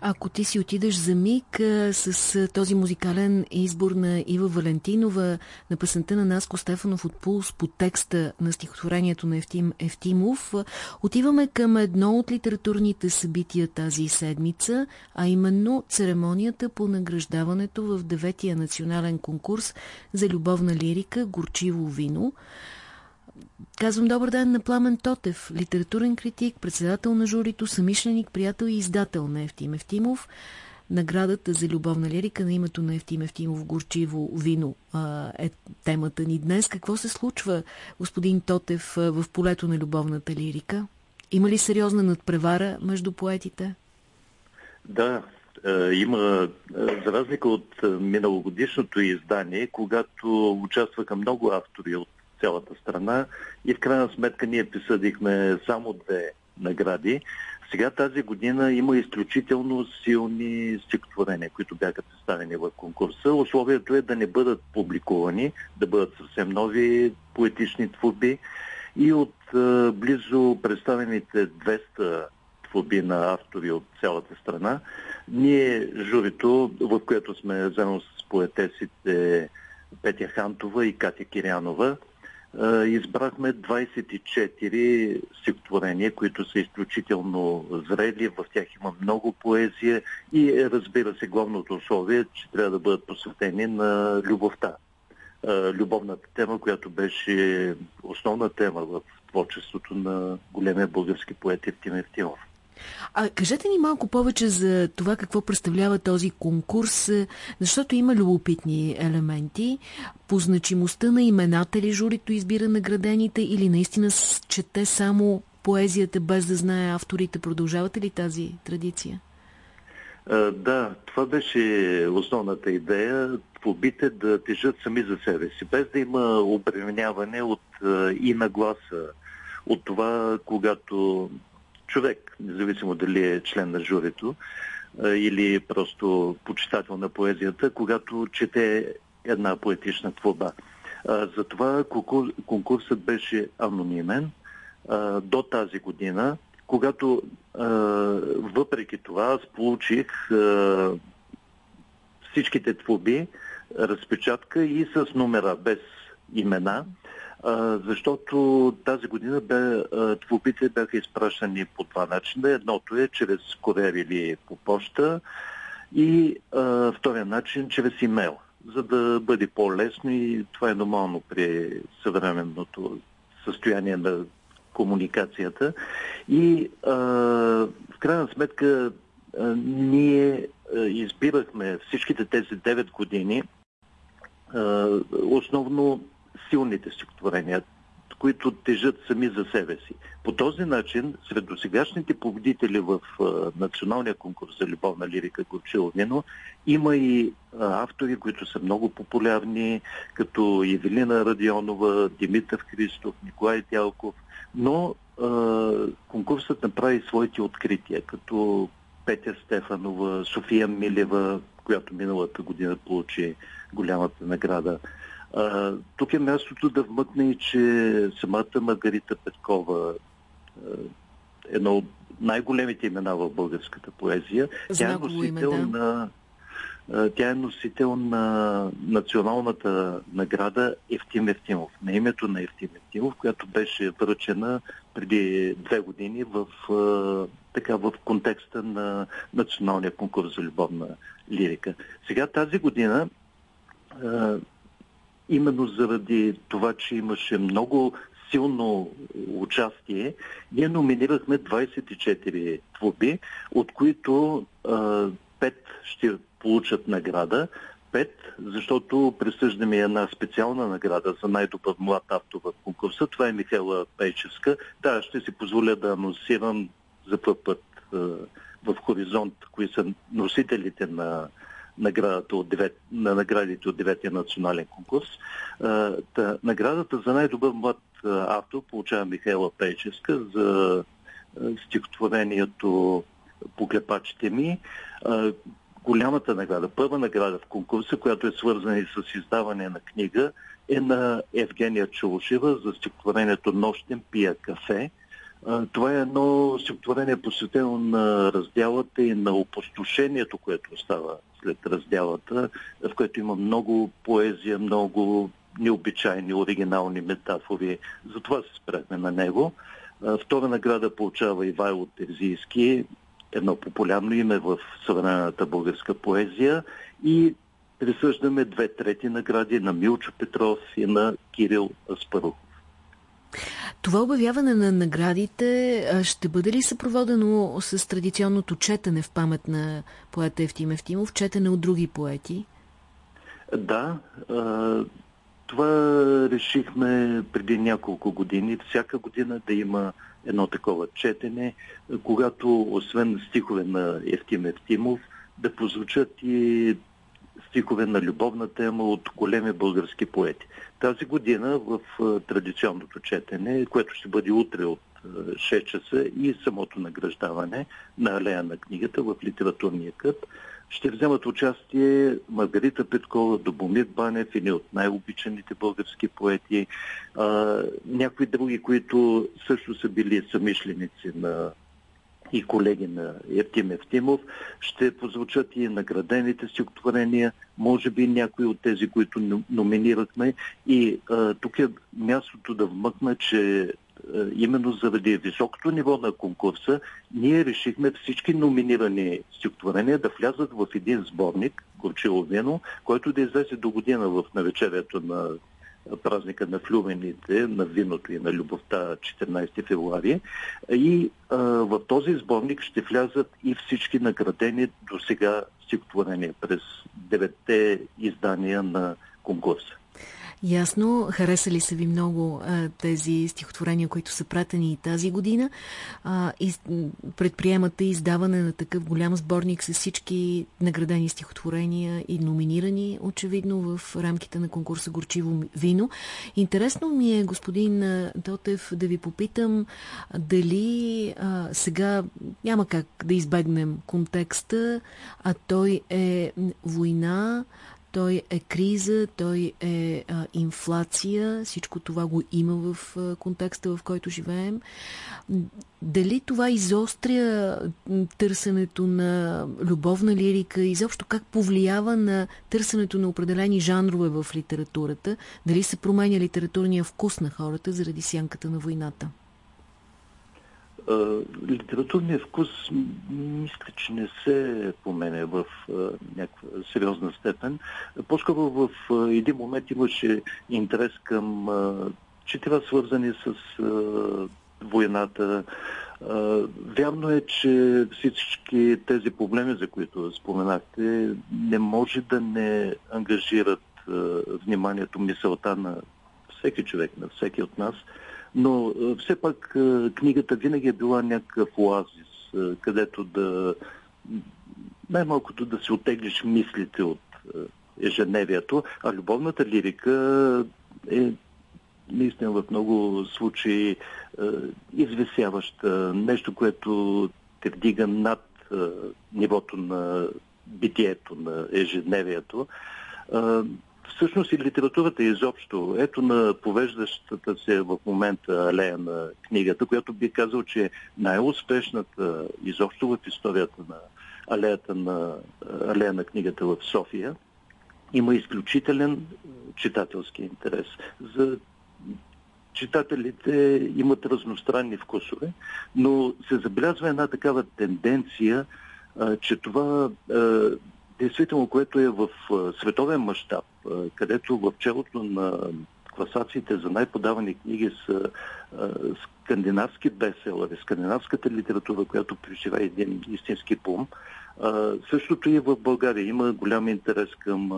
Ако ти си отидеш за миг а, с а, този музикален избор на Ива Валентинова, на песента на Наско Стефанов от Пулс по текста на стихотворението на Ефтим Ефтимов, а, отиваме към едно от литературните събития тази седмица, а именно церемонията по награждаването в деветия национален конкурс за любовна лирика «Горчиво вино». Казвам добър ден на Пламен Тотев, литературен критик, председател на журито, самишленик, приятел и издател на Ефтим Ефтимов. Наградата за любовна лирика на името на Ефтим Ефтимов Горчиво вино е темата ни днес. Какво се случва, господин Тотев, в полето на любовната лирика? Има ли сериозна надпревара между поетите? Да, има, за разлика от миналогодишното издание, когато участваха много автори от цялата страна и в крайна сметка ние присъдихме само две награди. Сега тази година има изключително силни стихотворения, които бяха представени в конкурса. Условието е да не бъдат публикувани, да бъдат съвсем нови поетични творби и от е, близо представените 200 творби на автори от цялата страна, ние журито, в което сме заедно с поетесите Петя Хантова и Катя Кирянова, избрахме 24 стихотворения, които са изключително зрели. В тях има много поезия и разбира се, главното условие, че трябва да бъдат посветени на любовта. Любовната тема, която беше основна тема в творчеството на големия български поет Евтим Евтимов. А кажете ни малко повече за това какво представлява този конкурс, е, защото има любопитни елементи. По значимостта на имената ли журито избира наградените или наистина чете само поезията без да знае авторите? Продължавате ли тази традиция? Да, това беше основната идея. Побите да тежат сами за себе си, без да има обременяване от и нагласа от това, когато човек, независимо дали е член на журито или просто почитател на поезията, когато чете една поетична творба. Затова конкурсът беше анонимен до тази година, когато въпреки това аз получих всичките творби, разпечатка и с номера, без имена защото тази година бе, творбите бяха изпращани по два начина. Едното е чрез курер или по почта и а, втория начин чрез имейл, за да бъде по-лесно и това е нормално при съвременното състояние на комуникацията. И а, в крайна сметка а, ние а, избирахме всичките тези 9 години а, основно силните стихотворения, които тежат сами за себе си. По този начин, сред досегашните победители в а, националния конкурс за любовна лирика Горчило има и а, автори, които са много популярни, като Евелина Радионова, Димитър Христов, Николай Тялков, но а, конкурсът направи своите открития, като Петя Стефанова, София Милева, която миналата година получи голямата награда. А, тук е мястото да вмъкне и, че самата Маргарита Петкова, едно от най-големите имена в българската поезия, тя е носител име, да. на тя е носител на националната награда Евтим Евтимов, на името на Евтим Евтимов, която беше връчена преди две години в, така, в контекста на националния конкурс за любовна лирика. Сега тази година именно заради това, че имаше много силно участие, ние номинирахме 24 творби, от които а, 5 ще получат награда. 5, защото присъждаме една специална награда за най-добър млад автор в конкурса. Това е Михайла Пейчевска. Да, ще си позволя да анонсирам за първ път в Хоризонт, кои са носителите на наградата от 9, на наградите от 9-я национален курс. та, наградата за най-добър млад автор получава Михайла Пейчевска за стихотворението Поклепачите ми. голямата награда, първа награда в конкурса, която е свързана и с издаване на книга, е на Евгения Чулушева за стихотворението Нощен пия кафе. Това е едно стихотворение посветено на разделата и на опустошението, което остава след разделата, в което има много поезия, много необичайни, оригинални метафори. Затова се спряхме на него. Втора награда получава Ивайло Терзийски, едно популярно име в съвременната българска поезия и присъждаме две трети награди на Милчо Петров и на Кирил Аспарухов. Това обявяване на наградите ще бъде ли съпроводено с традиционното четене в памет на поета Евтим Евтимов, четене от други поети? Да, това решихме преди няколко години. Всяка година да има едно такова четене, когато освен стихове на Евтим Евтимов, да позвучат и стихове на любовна тема от големи български поети. Тази година в традиционното четене, което ще бъде утре от 6 часа и самото награждаване на алея на книгата в литературния кът, ще вземат участие Маргарита Петкова, Добомир Банев, един от най-обичаните български поети, а, някои други, които също са били самишленици на и колеги на Евтим Евтимов, ще позвучат и наградените стихотворения, може би някои от тези, които номинирахме. И а, тук е мястото да вмъкна, че а, именно заради високото ниво на конкурса, ние решихме всички номинирани стихотворения да влязат в един сборник, Горчило вино, който да излезе до година в навечерието на празника на флюмените, на виното и на любовта 14 февруари. И в този сборник ще влязат и всички наградени до сега стихотворения през девете издания на конкурса. Ясно. Хареса ли са ви много а, тези стихотворения, които са пратени и тази година? А, и предприемате издаване на такъв голям сборник с всички наградени стихотворения и номинирани, очевидно, в рамките на конкурса Горчиво вино. Интересно ми е, господин Дотев, да ви попитам дали а, сега няма как да избегнем контекста, а той е война, той е криза, той е а, инфлация, всичко това го има в а, контекста, в който живеем. Дали това изостря търсенето на любовна лирика, изобщо как повлиява на търсенето на определени жанрове в литературата, дали се променя литературния вкус на хората заради сянката на войната? Литературният вкус мисля, че не се помене в някаква сериозна степен. По-скоро в един момент имаше интерес към четива свързани с войната. Вярно е, че всички тези проблеми, за които споменахте, не може да не ангажират вниманието, мисълта на всеки човек, на всеки от нас – но все пак книгата винаги е била някакъв оазис, където да най-малкото да се отеглиш мислите от ежедневието, а любовната лирика е наистина в много случаи извисяваща, нещо, което те вдига над нивото на битието, на ежедневието всъщност и литературата изобщо. Ето на повеждащата се в момента алея на книгата, която би казал, че е най-успешната изобщо в историята на алеята на, алея на книгата в София. Има изключителен читателски интерес. За читателите имат разностранни вкусове, но се забелязва една такава тенденция, че това действително, което е в световен мащаб, където в челото на класациите за най-подавани книги са скандинавски беселъри, скандинавската литература, която преживя един истински бум. същото и в България. Има голям интерес към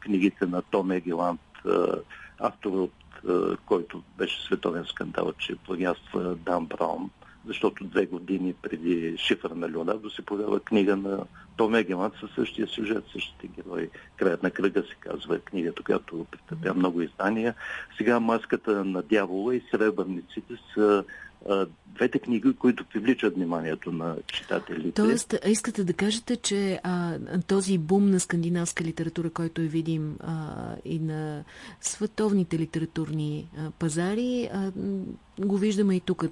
книгите на Том Егеланд, автор от който беше световен скандал, че плагиатства Дан Браун защото две години преди Шифър на Леонардо се появява книга на Том Егемат със същия сюжет, същите герои. Краят на кръга се казва книгата, която претърпя много издания. Сега маската на дявола и сребърниците са двете книги, които привличат вниманието на читателите. Тоест, искате да кажете, че а, този бум на скандинавска литература, който е видим а, и на световните литературни а, пазари, а, го виждаме и тук.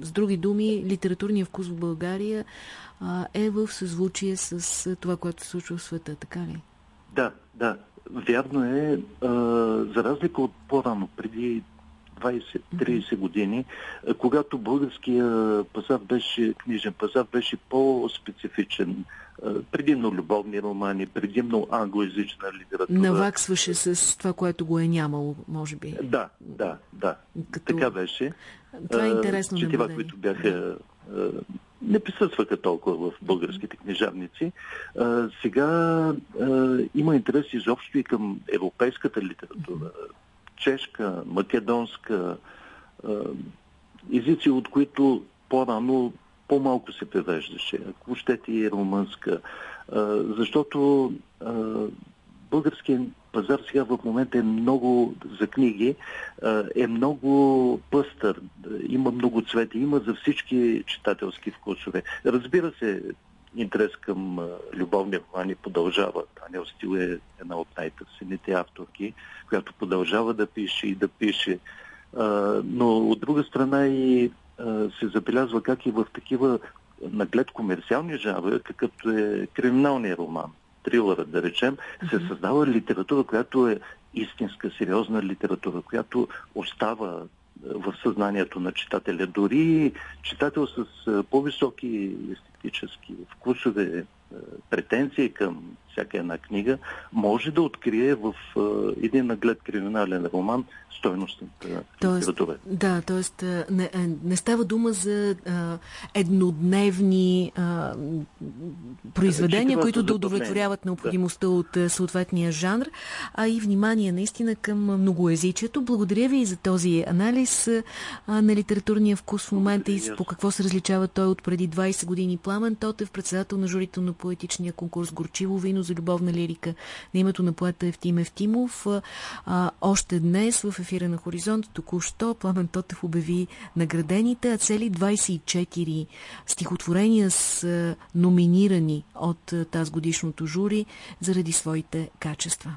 С други думи, литературният вкус в България е в съзвучие с това, което се случва в света, така ли? Да, да. Вярно е, а, за разлика от по-рано, преди 20-30 години, когато българския пазар беше, книжен пазар беше по-специфичен, предимно любовни романи, предимно англоязична литература. Наваксваше с това, което го е нямало, може би. Да, да, да. Като... Така беше. Това е интересно Четива, които бяха не присъстваха толкова в българските книжарници. А, сега а, има интерес изобщо и към европейската литература. Чешка, македонска, а, езици, от които по-рано по-малко се превеждаше. Ако щете и румънска. А, защото а, българският пазар сега в момента е много за книги, е много пъстър, има много цвети, има за всички читателски вкусове. Разбира се, интерес към любовни романи продължава. Таня Стил е една от най-търсените авторки, която продължава да пише и да пише. Но от друга страна и се забелязва как и в такива наглед комерциални жанрове, какъвто е криминалният роман трилъра, да речем, се създава литература, която е истинска, сериозна литература, която остава в съзнанието на читателя. Дори читател с по-високи естетически вкусове, претенции към всяка една книга, може да открие в един наглед криминален роман стойностната литература. Да, т.е. Не, не става дума за а, еднодневни а, произведения, които да удовлетворяват необходимостта да. от съответния жанр, а и внимание наистина към многоязичието. Благодаря ви и за този анализ а, на литературния вкус в момента и по какво се различава той от преди 20 години. Пламен Тотев, председател на журито на поетичния конкурс Горчиво вино за любовна лирика на името на поета Евтим Евтимов. А, още днес в ефира на Хоризонт току-що Пламен Тотев обяви наградените, а цели 24 стихотворения са номинирани от тази годишното жури заради своите качества.